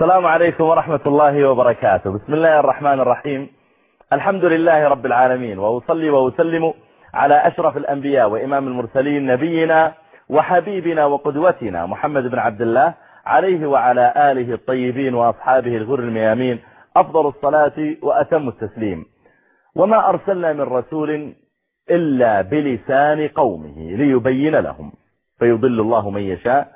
السلام عليكم ورحمة الله وبركاته. بسم الله الرحمن الرحيم. الحمد لله رب العالمين وأصلي وأسلم على أشرف الأنبياء وإمام المرسلين نبينا وحبيبنا وقدوتنا محمد بن عبد الله عليه وعلى آله الطيبين وأصحابه الغر الميامين. أفضل الصلاة وأتم التسليم. وما أرسلنا من رسول إلا بلسان قومه ليبين لهم. فيضل الله من يشاء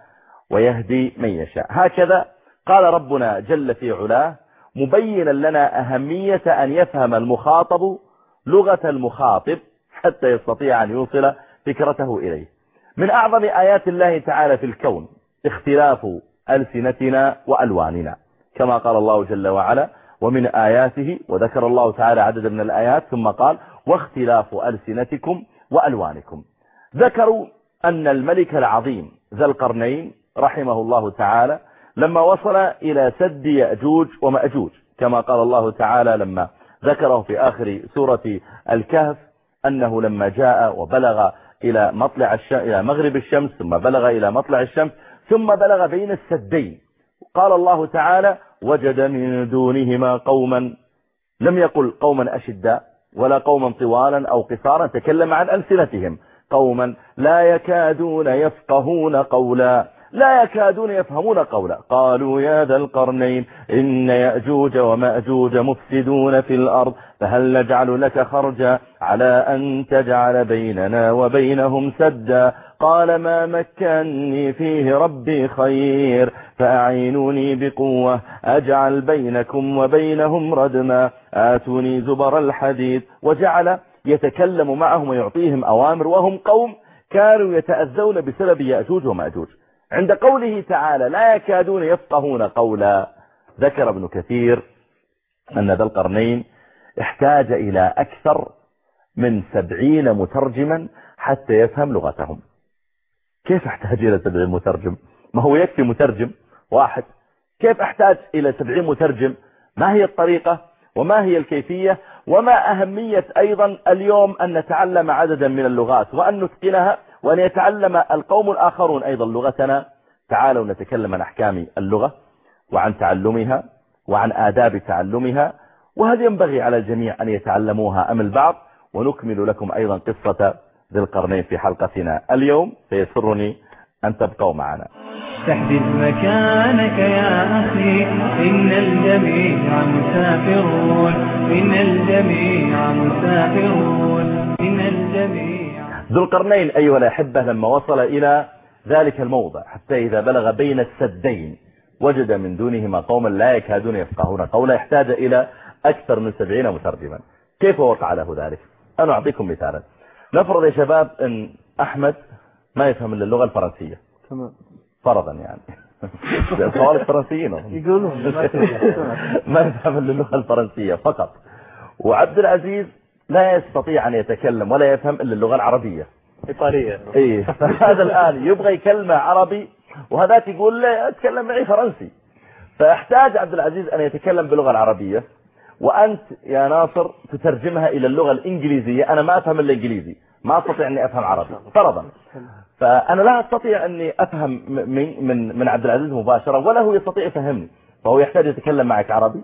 ويهدي من يشاء. هكذا قال ربنا جل في علاه مبينا لنا أهمية أن يفهم المخاطب لغة المخاطب حتى يستطيع أن يوصل فكرته إليه. من أعظم آيات الله تعالى في الكون اختلاف ألسنتنا وألواننا. كما قال الله جل وعلا ومن آياته وذكر الله تعالى عدد من الآيات ثم قال واختلاف ألسنتكم وألوانكم ذكروا أن الملك العظيم ذا القرنين رحمه الله تعالى لما وصل إلى سد يأجوج ومأجوج كما قال الله تعالى لما ذكره في آخر سورة الكهف أنه لما جاء وبلغ إلى مطلع إلى مغرب الشمس ثم بلغ إلى مطلع الشمس ثم بلغ بين السدين. قال الله تعالى وجد من دونهما قوما لم يقل قوما أشداء ولا قوما طوالا أو قصارا تكلم عن ألسنتهم قوما لا يكادون يفقهون قولا. لا يكادون يفهمون قولا قالوا يا ذا القرنين إن يأجوج ومأجوج مفسدون في الأرض فهل نجعل لك خرجا على أن تجعل بيننا وبينهم سدا؟ قال ما مكنني فيه ربي خير فأعينوني بقوة أجعل بينكم وبينهم ردما. آتوني زبر الحديد وجعل يتكلم معهم ويعطيهم أوامر وهم قوم كانوا يتأذون بسبب يأجوج ومأجوج. عند قوله تعالى لا يكادون يفقهون قولا. ذكر ابن كثير أن ذا القرنين احتاج إلى أكثر من سبعين مترجما حتى يفهم لغتهم. كيف أحتاج إلى سبعين مترجم؟ ما هو يكفي مترجم واحد؟ كيف أحتاج إلى سبعين مترجم؟ ما هي الطريقة؟ وما هي الكيفية؟ وما أهمية أيضا اليوم أن نتعلم عددا من اللغات وأن نتقنها؟ وأن يتعلم القوم الآخرون أيضا لغتنا. تعالوا نتكلم عن أحكام اللغة وعن تعلمها وعن آداب تعلمها وهل ينبغي على الجميع أن يتعلموها. أم البعض؟ ونكمل لكم أيضا قصة ذي القرنين في حلقتنا اليوم. سيسرني أن تبقوا معنا. تحدث مكانك يا أخي. إن الجميع مسافرون. إن الجميع مسافرون. إن الجميع ذو القرنين أيها الأحبة لما وصل إلى ذلك الموضع حتى إذا بلغ بين السدين وجد من دونهما قوما لا يكادون يفقهون قولا يحتاج إلى أكثر من سبعين مترجما. كيف وقع له ذلك؟ أنا أعطيكم مثالا. نفرض يا شباب أن أحمد ما يفهم إلا اللغة الفرنسية. تمام. فرضا يعني. الخوارج فرنسيين يقولون ما يفهم إلا اللغة الفرنسية فقط. وعبد العزيز لا يستطيع أن يتكلم ولا يفهم إلا اللغة العربية. إيطالية. إيه. هذا الآن يبغى يكلمه عربي وهذاك يقول له أتكلم معي فرنسي. فيحتاج عبد العزيز أن يتكلم باللغة العربية وأنت يا ناصر تترجمها إلى اللغة الإنجليزية. أنا ما أفهم الإنجليزي ما أستطيع أني أفهم عربي. فرضا. فأنا لا أستطيع أني أفهم من, من, من عبد العزيز مباشرة ولا هو يستطيع يفهمني. فهو يحتاج يتكلم معك عربي.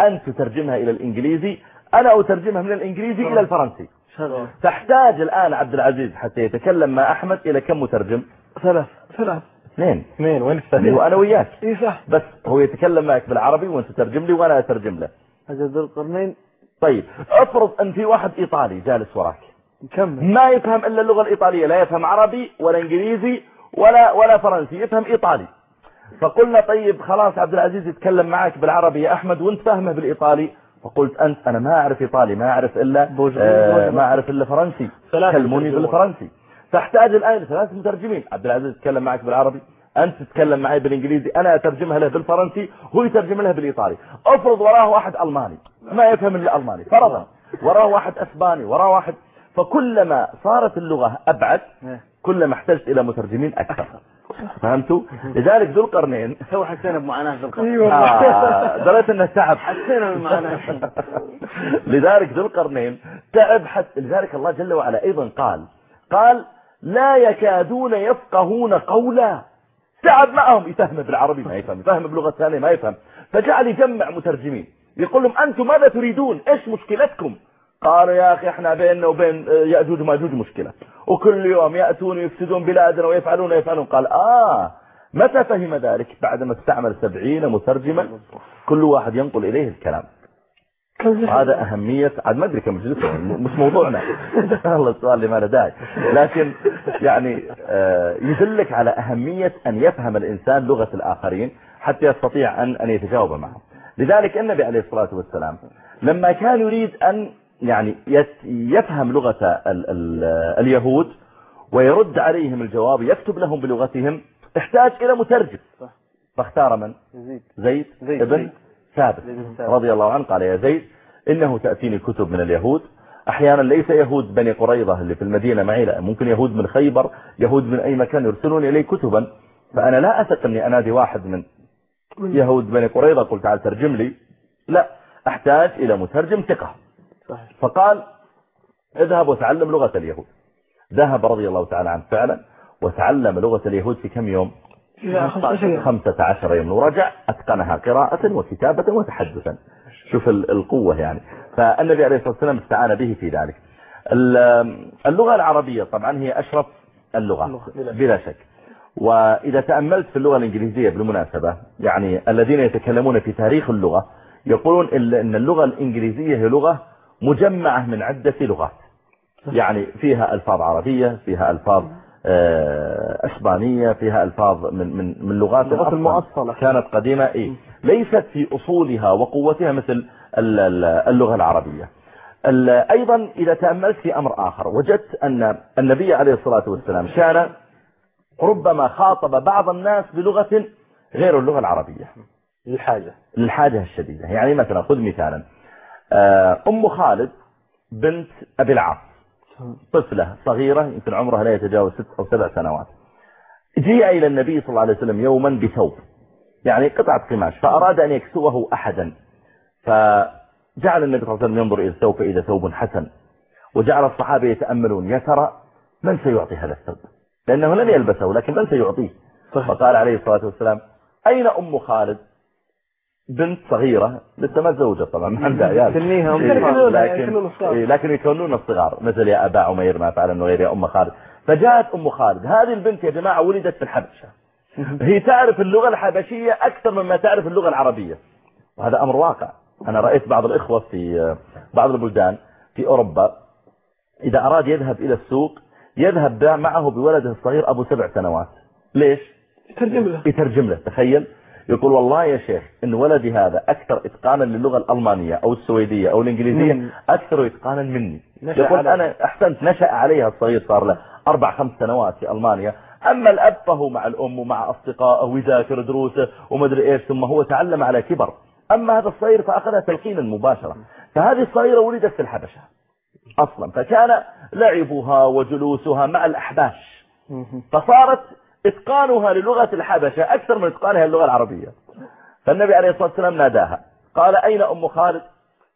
أنت تترجمها إلى الإنجليزي. أنا أترجمها من الإنجليزي إلى الفرنسي. شغل تحتاج الآن عبد العزيز حتى يتكلم مع أحمد إلى كم مترجم؟ ثلاث. ثلاث. اثنين. اثنين. وين اللي هو أنا وياك. إي صح. بس هو يتكلم معك بالعربي وأنت تترجم لي وأنا أترجم له. هذا ذو القرنين. طيب افرض أن في واحد إيطالي جالس وراك. نكمل ما يفهم إلا اللغة الإيطالية لا يفهم عربي ولا إنجليزي ولا ولا فرنسي يفهم إيطالي. فقلنا طيب خلاص عبد العزيز يتكلم معك بالعربي يا أحمد وأنت فاهمه بالإيطالي. فقلت أنت أنا ما أعرف إيطالي ما أعرف إلا بوجه- آه. ما أعرف إلا فرنسي. كلموني. بالفرنسي. تحتاج الآن لثلاث مترجمين. عبد العزيز يتكلم معك بالعربي. أنت تتكلم معي بالإنجليزي. أنا أترجمها له بالفرنسي. هو يترجم لها بالإيطالي. افرض وراه واحد ألماني. ما يفهم إلا الالماني فرضا. وراه واحد إسباني. وراه واحد فكلما صارت اللغة أبعد إيه. كلما احتجت إلى مترجمين أكثر. فهمتوا لذلك ذو القرنين. تو حسينا بمعاناة ذو القرنين. إيوه. آه دريت إنه تعب. حسينا بالمعاناة لذلك ذو القرنين تعب حتى لذلك الله جل وعلا أيضا قال قال لا يكادون يفقهون قولا. تعب معهم. يفهم بالعربي ما يفهم. يفهم بلغة ثانية ما يفهم. فجعل يجمع مترجمين. يقول لهم أنتم ماذا تريدون؟ إيش مشكلتكم؟ قالوا يا أخي إحنا بيننا وبين يأجوج وماجوج مشكلة. وكل يوم يأتون ويفسدون بلادنا ويفعلون ويفعلون. قال آه متى فهم ذلك؟ بعدما استعمل سبعين مترجما كل واحد ينقل إليه الكلام. هذا أهمية عاد ما أدري كم مش موضوعنا. الله السؤال لما لا داعي. لكن يعني آه، يدلك على أهمية أن يفهم الإنسان لغة الآخرين حتى يستطيع أن أن يتجاوب معهم لذلك النبي عليه الصلاة والسلام لما كان يريد أن يعني يفهم لغة ال ال اليهود ويرد عليهم الجواب يكتب لهم بلغتهم. احتاج إلى مترجم. فاختار من؟ يزيد زيد, زيد. ابن زيد. ثابت. زيد. رضي الله عنه قال يا زيد إنه تأتيني كتب من اليهود. أحيانا ليس يهود بني قريظة اللي في المدينة معي لا ممكن يهود من خيبر يهود من أي مكان يرسلون إلي كتبا. فأنا لا أثق أني أنادي واحد من يهود بني قريظة قلت تعال ترجم لي. لا أحتاج إلى مترجم ثقة. صحيح. فقال اذهب وتعلم لغة اليهود. ذهب رضي الله تعالى عنه فعلا وتعلم لغة اليهود في كم يوم؟ إلى 15 يوم. خمسة عشر يوم. ورجع أتقنها قراءة وكتابة وتحدثا. شوف ال- القوة يعني. فالنبي عليه الصلاة والسلام استعان به في ذلك. ال- اللغة العربية طبعا هي أشرف اللغة بلا شك. وإذا تأملت في اللغة الإنجليزية بالمناسبة يعني الذين يتكلمون في تاريخ اللغة يقولون إن اللغة الإنجليزية هي لغة مجمعة من عدة لغات. يعني فيها ألفاظ عربية فيها ألفاظ آه، أسبانية فيها ألفاظ من من من لغات المؤصلة. كانت قديمة. إيه؟ ليست في أصولها وقوتها مثل ال- ال- اللغة العربية. ال- أيضا إذا تأملت في أمر آخر وجدت أن النبي عليه الصلاة والسلام كان ربما خاطب بعض الناس بلغة غير اللغة العربية. للحاجة. للحاجة الشديدة. يعني مثلا خذ مثالا. أم خالد بنت أبي العاص. طفلة صغيرة يمكن عمرها لا يتجاوز ست أو سبع سنوات. جيء إلى النبي صلى الله عليه وسلم يوما بثوب يعني قطعة قماش فأراد أن يكسوه أحدا. فجعل النبي صلى الله عليه وسلم ينظر إلى الثوب فإذا ثوب حسن وجعل الصحابة يتأملون يا ترى من سيعطي هذا الثوب؟ لأنه لن يلبسه لكن من سيعطيه. فقال عليه الصلاة والسلام أين أم خالد؟ بنت صغيرة لسه ما تزوجت طبعا ما عندها عيال. سنيها إيه،. لكن, يكونون الصغار. إيه، لكن يكونون الصغار. مثل يا أبا عمير ما فعل إنه غير يا أم خالد. فجاءت أم خالد. هذه البنت يا جماعة ولدت في الحبشة. هي تعرف اللغة الحبشية أكثر مما تعرف اللغة العربية. وهذا أمر واقع. أنا رأيت بعض الإخوة في آه، بعض البلدان في أوروبا إذا أراد يذهب إلى السوق يذهب معه بولده الصغير أبو سبع سنوات. ليش؟ ترجم له. يترجم له. تخيل. يقول والله يا شيخ إن ولدي هذا أكثر إتقانا للغة الألمانية أو السويدية أو الإنجليزية. أكثر إتقانا مني. يقول. أنا أحسنت نشأ عليها الصغير صار له أربع خمس سنوات في ألمانيا. أما الأب فهو مع الأم ومع أصدقائه ويذاكر دروسه ومدري إيش ثم هو تعلم على كبر. أما هذا الصغير فأخذها تلقينا مباشرة فهذه الصغيرة ولدت في الحبشة أصلا فكان لعبها وجلوسها مع الأحباش. فصارت إتقانها للغة الحبشة أكثر من إتقانها للغة العربية. فالنبي عليه الصلاة والسلام ناداها. قال أين أم خالد؟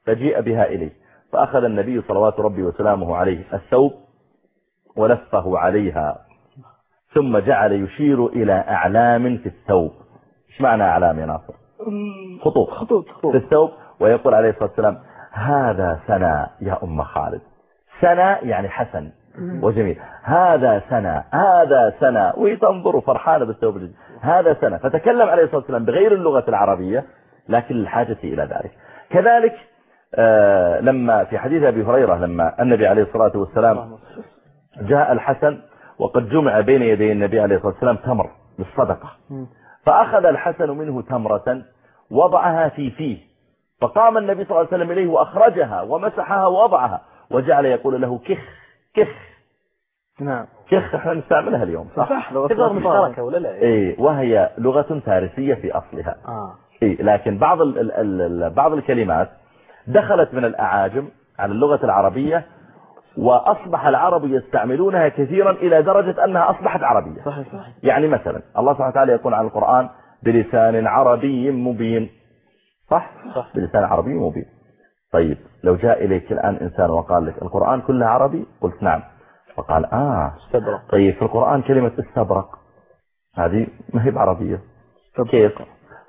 فجيء بها إليه. فأخذ النبي صلوات ربي وسلامه عليه الثوب ولفه عليها ثم جعل يشير إلى أعلام في الثوب. إيش معنى أعلام يا ناصر؟ خطوط. خطوط خطوط. في الثوب. ويقول عليه الصلاة والسلام هذا سنا يا أم خالد. سنا يعني حسن. وجميل. هذا سنا هذا سنا وهي تنظر فرحانة بالثوب الجديد هذا سنا فتكلم عليه الصلاة والسلام بغير اللغة العربية لكن الحاجة إلى ذلك. كذلك آه لما في حديث أبي هريرة لما النبي عليه الصلاة والسلام جاء الحسن وقد جمع بين يدي النبي عليه الصلاة والسلام تمر للصدقة فأخذ الحسن منه تمرة وضعها في فيه. فقام النبي صلى الله عليه وسلم إليه وأخرجها ومسحها ووضعها. وجعل يقول له كخ كخ. نعم. كخ إحنا نستعملها اليوم صح, صح لغة. مشتركة ولا لا؟ إيه وهي لغة فارسية في أصلها. آه. إيه لكن بعض ال ال ال ال بعض الكلمات دخلت من الأعاجم على اللغة العربية وأصبح العرب يستعملونها كثيرا إلى درجة أنها أصبحت عربية. صحيح صحيح. يعني مثلا الله سبحانه وتعالى يقول عن القرآن بلسان عربي مبين. صح؟ صح. بلسان عربي مبين. طيب لو جاء إليك الآن إنسان وقال لك القرآن كله عربي قلت نعم. فقال آه. استبرق. طيب في القرآن كلمة استبرق. هذه ما هي بعربية. كيف؟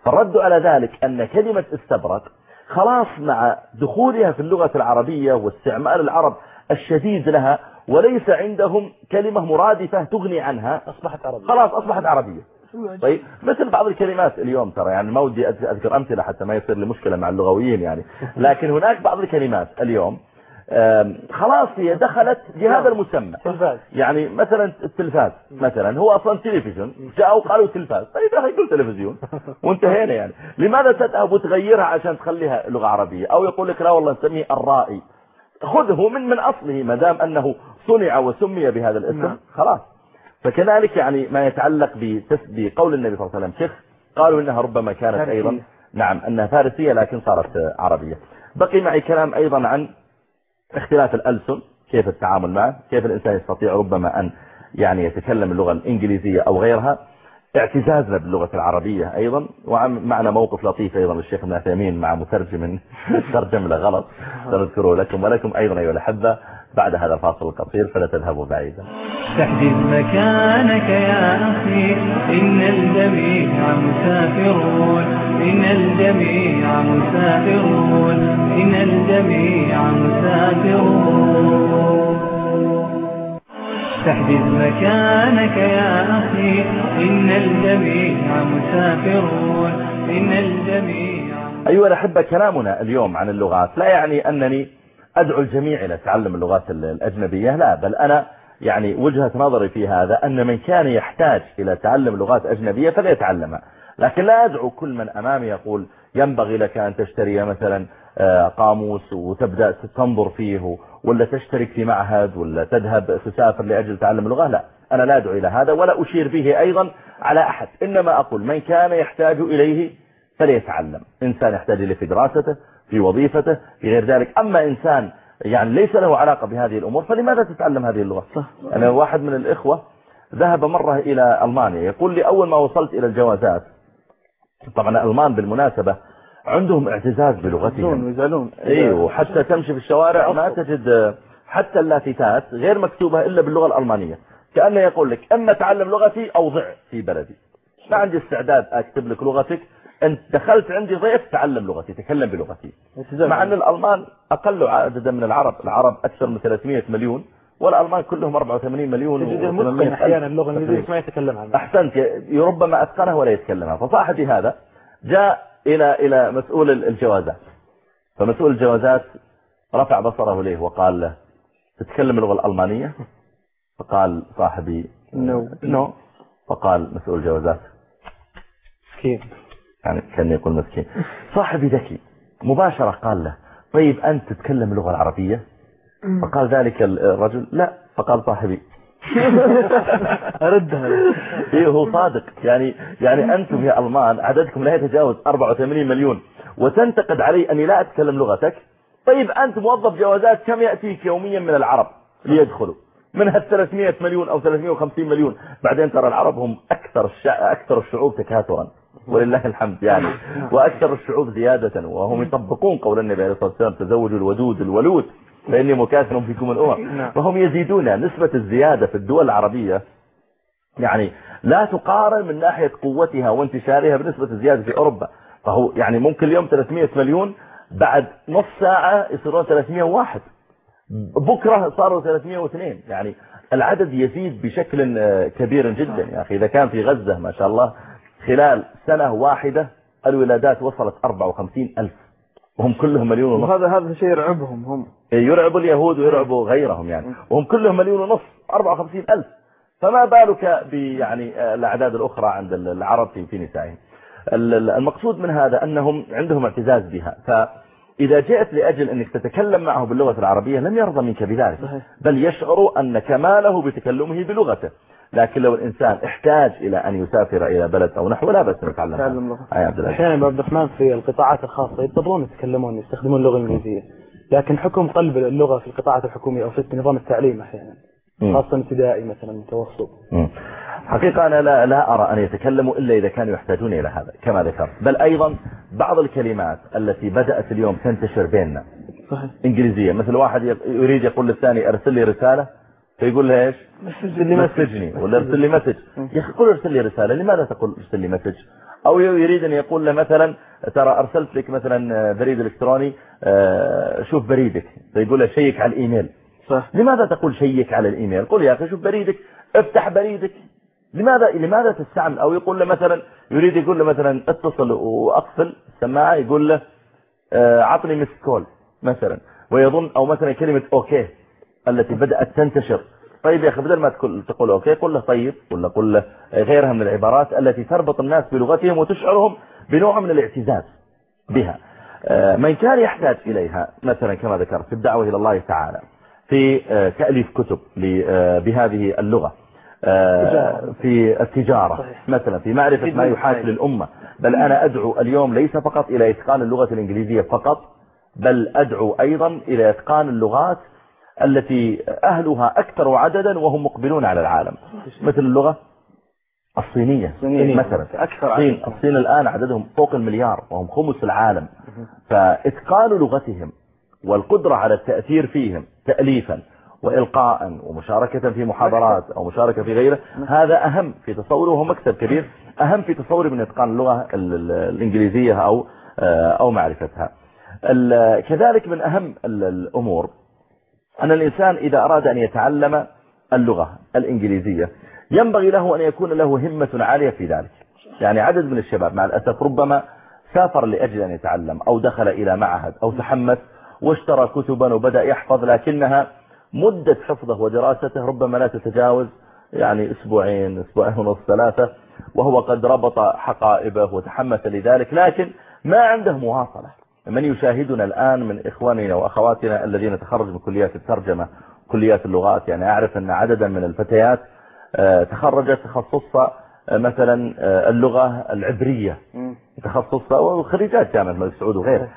فالرد على ذلك أن كلمة استبرق خلاص مع دخولها في اللغة العربية واستعمال العرب الشديد لها وليس عندهم كلمة مرادفة تغني عنها. أصبحت عربية. خلاص أصبحت عربية. طيب مثل بعض الكلمات اليوم ترى يعني ما ودي أذكر أمثلة حتى ما يصير لي مشكلة مع اللغويين يعني. لكن هناك بعض الكلمات اليوم خلاص هي دخلت بهذا المسمى. تلفاز. يعني مثلا التلفاز مثلا هو أصلا تلفزيون. جاءوا قالوا تلفاز. طيب يا أخي قل تلفزيون. وانتهينا يعني. لماذا تذهب وتغيرها عشان تخليها لغة عربية؟ أو يقول لك لا والله نسميه الرائي. خذه من من أصله ما دام أنه صنع وسمي بهذا الاسم. نعم. خلاص. فكذلك يعني ما يتعلق بقول النبي صلى الله عليه وسلم. شيخ قالوا إنها ربما كانت. أيضا نعم أنها فارسية لكن صارت عربية. بقي معي كلام أيضا عن اختلاف الألسن كيف التعامل معه كيف الإنسان يستطيع ربما أن يعني يتكلم اللغة الإنجليزية أو غيرها. اعتزازنا باللغة العربية أيضا ومعنا موقف لطيف أيضا للشيخ ابن عثيمين مع مترجم ترجم له غلط سنذكره لكم ولكم أيضا أيها الأحبة بعد هذا الفاصل القصير فلا تذهبوا بعيدا. تحدث مكانك يا أخي إن الجميع مسافرون إن الجميع مسافرون إن الجميع مسافرون. تحدث مكانك يا أخي. إن الجميع مسافرون. إن الجميع أيها الأحبة كلامنا اليوم عن اللغات لا يعني أنني أدعو الجميع إلى تعلم اللغات الأجنبية لا بل أنا يعني وجهة نظري في هذا أن من كان يحتاج إلى تعلم لغات أجنبية فليتعلمها لكن لا أدعو كل من أمامي يقول ينبغي لك أن تشتري مثلا آه، قاموس وتبدأ تنظر فيه ولا تشترك في معهد ولا تذهب تسافر لأجل تعلم اللغة لا. أنا لا أدعو إلى هذا ولا أشير به أيضا على أحد. إنما أقول من كان يحتاج إليه فليتعلم. إنسان يحتاج إليه في دراسته في وظيفته في غير ذلك. أما إنسان يعني ليس له علاقة بهذه الأمور فلماذا تتعلم هذه اللغة؟ أنا واحد من الإخوة ذهب مرة إلى ألمانيا يقول لي أول ما وصلت إلى الجوازات طبعا الألمان بالمناسبة عندهم اعتزاز بلغتهم. يزعلون إيوه وحتى تمشي في الشوارع ما تجد حتى اللافتات غير مكتوبة إلا باللغة الألمانية. كأنه يقول لك أما تعلم لغتي أو ضع في بلدي. ما عندي استعداد أكتب لك لغتك. أنت دخلت عندي ضيف تعلم لغتي تكلم بلغتي. مع أن الألمان أقل عددا من العرب. العرب أكثر من 300 مليون. والألمان كلهم 84 مليون تجده و800 متقن أحيانا اللغة. الإنجليزية ما يتكلم عنها أحسنت. ربما أتقنها ولا يتكلمها. فصاحبي هذا جاء إلى إلى مسؤول الجوازات. فمسؤول الجوازات رفع بصره إليه وقال له تتكلم اللغة الألمانية؟ فقال صاحبي نو نو فقال مسؤول الجوازات مسكين. يعني كان يقول مسكين. صاحبي ذكي مباشرة قال له طيب أنت تتكلم اللغة العربية؟ فقال ذلك الرجل لا فقال صاحبي. أردها إيه هو صادق. يعني يعني أنتم يا ألمان عددكم لا يتجاوز 84 مليون. وتنتقد علي أني لا أتكلم لغتك. طيب أنت موظف جوازات كم يأتيك يوميا من العرب ليدخلوا؟ من هال 300 مليون أو 350 مليون. بعدين ترى العرب هم أكثر الشع... أكثر الشعوب تكاثرا. ولله الحمد يعني. وأكثر الشعوب زيادة. وهم يطبقون قول النبي عليه الصلاة والسلام تزوجوا الودود الولود. فإني مكاثر فيكم الأمم. نعم. فهم يزيدون نسبة الزيادة في الدول العربية. يعني لا تقارن من ناحية قوتها وانتشارها بنسبة الزيادة في أوروبا. فهو يعني ممكن اليوم 300 مليون بعد نص ساعة يصيرون 301 بكرة صاروا 302 يعني العدد يزيد بشكل آه، كبير جدا. يا أخي إذا كان في غزة ما شاء الله خلال سنة واحدة الولادات وصلت 54 ألف. وهم كلهم مليون ونص. وهذا هذا شيء يرعبهم هم. يرعبوا اليهود ويرعبوا غيرهم يعني. وهم كلهم مليون ونص 54 ألف. فما بالك بيعني الأعداد الأخرى عند العرب في نسائهم. ال- ال- المقصود من هذا أنهم عندهم اعتزاز بها. فإذا جئت لأجل أنك تتكلم معه باللغة العربية لم يرضى منك بذلك. بل يشعر أن كماله بتكلمه بلغته. لكن لو الإنسان احتاج إلى أن يسافر إلى بلد أو نحو لا بأس أن يتعلم تعلم هذا. لغة. أي عبد الرحمن في القطاعات الخاصة يضطرون يتكلمون يستخدمون اللغة الإنجليزية لكن حكم قلب اللغة في القطاعات الحكومية أو في نظام التعليم أحيانا. خاصة ابتدائي مثلا متوسط. حقيقة أنا لا, لا أرى أن يتكلموا إلا إذا كانوا يحتاجون إلى هذا كما ذكرت بل أيضا بعض الكلمات التي بدأت اليوم تنتشر بيننا صحيح إنجليزية مثل واحد يريد يقول للثاني أرسل لي رسالة فيقول له إيش؟ اللي ما مسجني ولا ارسل لي message يا أخي قل ارسل لي رسالة لماذا تقول ارسل لي message أو يريد أن يقول له مثلا ترى أرسلت لك مثلا بريد إلكتروني آه، شوف بريدك. فيقول له check على الإيميل. صح. لماذا تقول check على الإيميل؟ قل يا أخي شوف بريدك افتح بريدك. لماذا لماذا تستعمل؟ أو يقول له مثلا يريد يقول له مثلا اتصل وأقفل السماعة يقول له آه، عطني missed call مثلا. ويظن أو مثلا كلمة okay. التي بدأت تنتشر. طيب يا أخي بدل ما تقول okay قل له طيب ولا قل له غيرها من العبارات التي تربط الناس بلغتهم وتشعرهم بنوع من الاعتزاز بها. آه، من كان يحتاج إليها مثلا كما ذكرت في الدعوة إلى الله تعالى في آه، تأليف كتب آه، بهذه اللغة آه، في التجارة صحيح. مثلا في معرفة ما يحاك للأمة. بل أنا أدعو اليوم ليس فقط إلى إتقان اللغة الإنجليزية فقط بل أدعو أيضا إلى إتقان اللغات التي أهلها أكثر عددا وهم مقبلون على العالم. مثل اللغة الصينية. مثلا. أكثر الصين, الصين الآن عددهم فوق المليار وهم خمس العالم. فإتقان لغتهم والقدرة على التأثير فيهم تأليفا وإلقاء ومشاركة في محاضرات أو مشاركة في غيره هذا أهم في تصوري وهو مكسب كبير أهم في تصوري من إتقان اللغة ال- ال- الإنجليزية أو أو معرفتها. كذلك من أهم ال- الأمور أن الإنسان إذا أراد أن يتعلم اللغة الإنجليزية ينبغي له أن يكون له همة عالية في ذلك. يعني عدد من الشباب مع الأسف ربما سافر لأجل أن يتعلم أو دخل إلى معهد أو تحمس واشترى كتبا وبدأ يحفظ لكنها مدة حفظه ودراسته ربما لا تتجاوز يعني أسبوعين أسبوعين ونص ثلاثة وهو قد ربط حقائبه وتحمس لذلك لكن ما عنده مواصلة. من يشاهدنا الآن من إخواننا وأخواتنا الذين تخرجوا من كليات الترجمة كليات اللغات يعني أعرف أن عددا من الفتيات آه، تخرجت تخصصها آه، مثلا آه، اللغة العبرية تخصصها وخريجات جامعة الملك سعود وغيره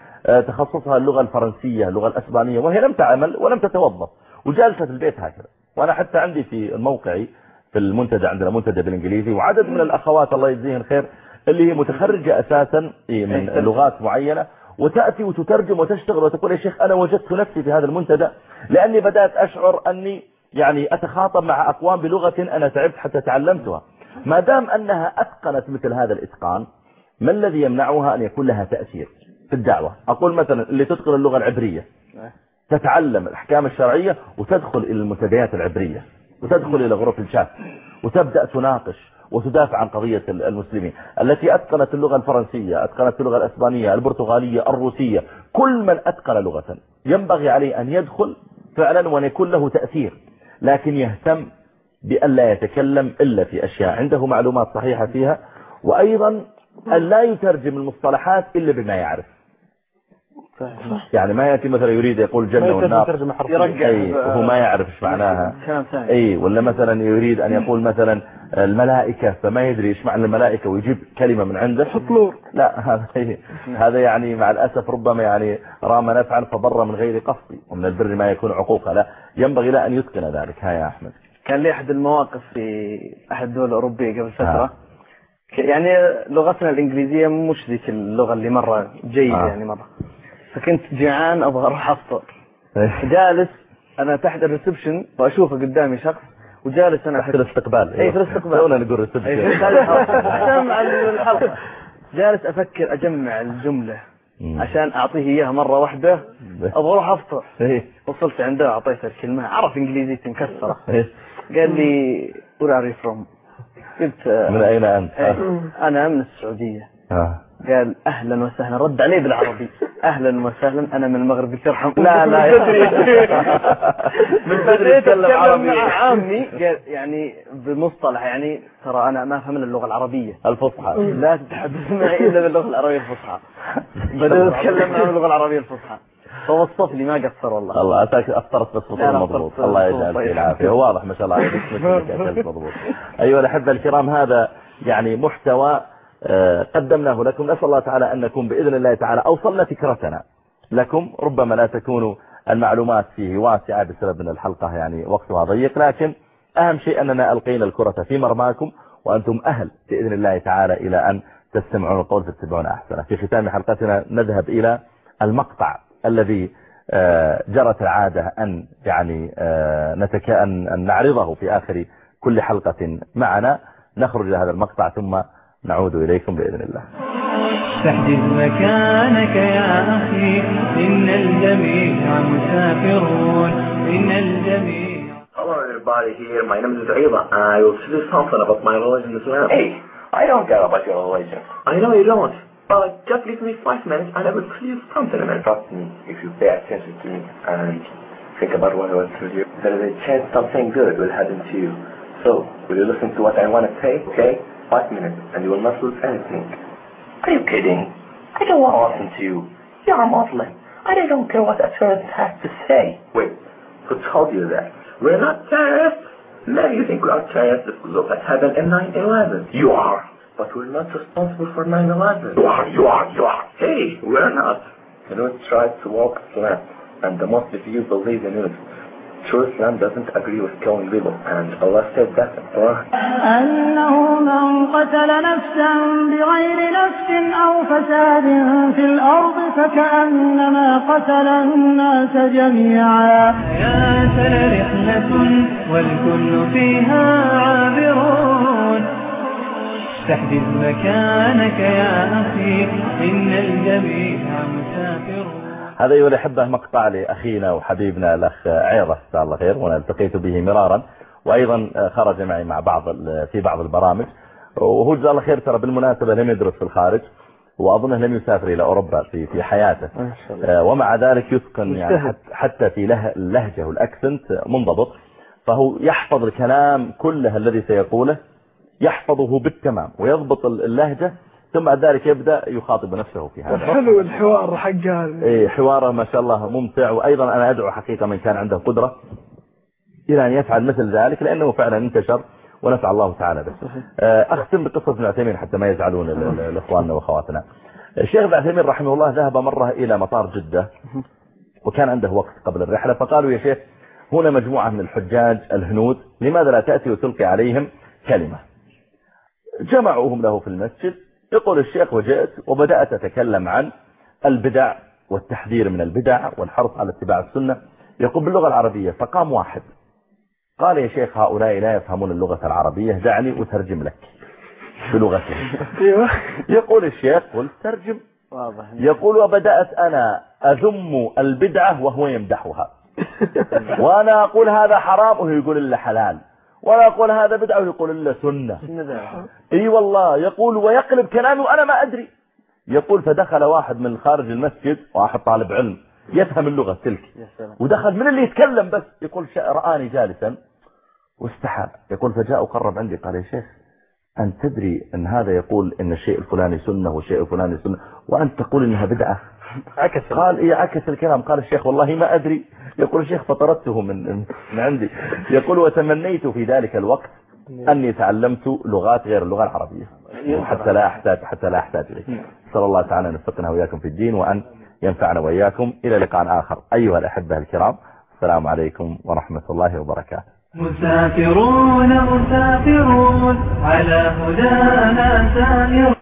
تخصصها اللغة الفرنسية اللغة الأسبانية وهي لم تعمل ولم تتوظف وجالسة في البيت هكذا. وأنا حتى عندي في موقعي في المنتدى عندنا منتدى بالإنجليزي وعدد من الأخوات الله يجزيهن خير اللي هي متخرجة أساسا من لغات معينة وتأتي وتترجم وتشتغل وتقول يا شيخ أنا وجدت نفسي في هذا المنتدى لأني بدأت أشعر أني يعني أتخاطب مع أقوام بلغة أنا تعبت حتى تعلمتها. ما دام أنها أتقنت مثل هذا الإتقان ما الذي يمنعها أن يكون لها تأثير في الدعوة؟ أقول مثلا اللي تتقن اللغة العبرية. تتعلم الأحكام الشرعية وتدخل إلى المنتديات العبرية وتدخل إلى غرف الشات وتبدأ تناقش وتدافع عن قضية المسلمين. التي أتقنت اللغة الفرنسية أتقنت اللغة الأسبانية البرتغالية الروسية. كل من أتقن لغة ينبغي عليه أن يدخل فعلا وأن يكون له تأثير لكن يهتم بأن لا يتكلم إلا في أشياء. عنده معلومات صحيحة فيها وأيضا أن لا يترجم المصطلحات إلا بما يعرف. يعني ما يأتي مثلا يريد يقول جنة والنار يرجع وهو ما يعرف إيش معناها. كلام ثاني. اي ولا مثلا يريد أن يقول مثلا الملائكة فما يدري إيش معنى الملائكة ويجيب كلمة من عنده نور لا هذا هذا يعني مع الأسف ربما يعني رام نفعا فضر من غير قصد ومن البر ما يكون عقوقا لا ينبغي له أن يتقن ذلك. ها يا أحمد. كان لي أحد المواقف في أحد الدول الأوروبية قبل آه. ك- يعني لغتنا الإنجليزية مش ذيك اللغة اللي مرة جيدة آه. يعني مرة. فكنت جيعان أبغى أروح أفطر. جالس أنا تحت ال reception وأشوفه قدامي شخص وجالس أنا في الاستقبال. اي في الاستقبال. تونا نقول reception الحلقة جالس أفكر أجمع الجملة. عشان أعطيه إياها مرة واحدة. أبغى أروح أفطر. إيه. وصلت عنده اعطيته الكلمة. عرف انجليزيتي مكسره إيه. قال لي where are you from? قلت من أين أنت؟ إيه، أنا من السعودية. آه. قال أهلا وسهلا. رد عليه بالعربي. أهلا وسهلا. أنا من المغرب قلت ارحم لا. لا يا من بدري يتكلم عربي. عامي. قال يعني بمصطلح يعني ترى أنا ما افهم اللغة العربية. الفصحى. لا تتحدث معي إلا باللغة العربية الفصحى. بدأت أتكلم معه باللغة العربية الفصحى. فوصف لي ما قصر والله. الله أتاك أفطرت بس مضبوط الله يجعل طيب. فيه العافية هو واضح ما شاء الله. عليك مضبوط أيها الأحبة الكرام هذا يعني محتوى قدمناه لكم. نسأل الله تعالى أن نكون بإذن الله تعالى أوصلنا فكرتنا لكم. ربما لا تكون المعلومات فيه واسعة بسبب أن الحلقة يعني وقتها ضيق لكن أهم شيء أننا ألقينا الكرة في مرماكم وأنتم أهل بإذن الله تعالى إلى أن تستمعون القول تتبعون أحسنه في ختام حلقتنا نذهب إلى المقطع الذي آه، جرت العادة أن يعني آه، نتك أن نعرضه في آخر كل حلقة معنا. نخرج هذا المقطع ثم نعود إليكم بإذن الله تحجز مكانك يا أخي إن الجميع مسافرون إن الجميع Hello everybody here, my name is Ayla, and I will tell you something about my religion as well. Hey, I don't care about your religion. I know you don't, but just give me five minutes and I will tell you something about Trust me, if you pay attention to me and think about what I will tell you, there is a chance something good will happen to you. So, will you listen to what I want to say, okay? Five minutes, and you will not lose anything. Are you kidding? I don't want to listen to you. You're a Muslim. I don't care what a terrorist has to say. Wait, who told you that? We're not terrorists. Maybe you think we are terrorists if we look at heaven in 9-11. You are. But we're not responsible for 9-11. You are, you are, you are. Hey, we're not. You know, try to walk Islam. And the most of you believe in it. True Islam doesn't agree with killing people. And Allah said that in Quran. أنه من قتل نفسا بغير نفس أو فساد في الأرض فكأنما قتل الناس جميعا حياة رحلة والكل فيها عابرون تحجز مكانك يا أخي إن الجميع مسافرون هذا أيها الأحبة مقطع لأخينا وحبيبنا الأخ عيضة جزاه الله خير وأنا التقيت به مرارا وأيضا خرج معي مع بعض في بعض البرامج. وهو جزاه الله خير ترى بالمناسبة لم يدرس في الخارج وأظنه لم يسافر إلى أوروبا في في حياته. الله. ومع ذلك يتقن يعني حتى في له- اللهجة والأكسنت منضبط. فهو يحفظ الكلام كله الذي سيقوله يحفظه بالتمام ويضبط اللهجة ثم بعد ذلك يبدأ يخاطب نفسه في هذا حلو الحوار حقه إيه حواره ما شاء الله ممتع وأيضا أنا أدعو حقيقة من كان عنده قدرة إلى أن يفعل مثل ذلك لأنه فعلا انتشر ونفع الله تعالى به. آه، أختم بقصة ابن عثيمين حتى ما يزعلون الإخواننا وأخواتنا. الشيخ ابن عثيمين رحمه الله ذهب مرة إلى مطار جدة وكان عنده وقت قبل الرحلة فقالوا يا شيخ هنا مجموعة من الحجاج الهنود لماذا لا تأتي وتلقي عليهم كلمة؟ جمعوهم له في المسجد يقول الشيخ وجئت وبدأت أتكلم عن البدع والتحذير من البدع والحرص على اتباع السنة. يقول باللغة العربية فقام واحد. قال يا شيخ هؤلاء لا يفهمون اللغة العربية دعني أترجم لك بلغتهم. أيوه. يقول الشيخ قلت ترجم. يقول وبدأت أنا أذم البدعة وهو يمدحها. وأنا أقول هذا حرام وهو يقول إلا حلال. وأنا أقول هذا بدعة وهو يقول إلا سنة. إي والله يقول ويقلب كلامي وأنا ما أدري. يقول فدخل واحد من خارج المسجد واحد طالب علم يفهم اللغة تلك. ودخل من اللي يتكلم بس يقول رآني جالسا واستحى. يقول فجاء وقرب عندي قال يا شيخ أن تدري أن هذا يقول أن الشيء الفلاني سنة والشيء الفلاني سنة وأنت تقول أنها بدعة. عكس. قال إيه عكس الكلام. قال الشيخ والله ما أدري. يقول الشيخ فطردته من من عندي. يقول وتمنيت في ذلك الوقت أني تعلمت لغات غير اللغة العربية. حتى لا أحتاج حتى لا أحتاج إليه صلى الله تعالى أن يوفقنا وإياكم في الدين وأن ينفعنا وإياكم. إلى لقاء آخر. أيها الأحبة الكرام السلام عليكم ورحمة الله وبركاته. مسافرون مسافرون على هدانا سائرون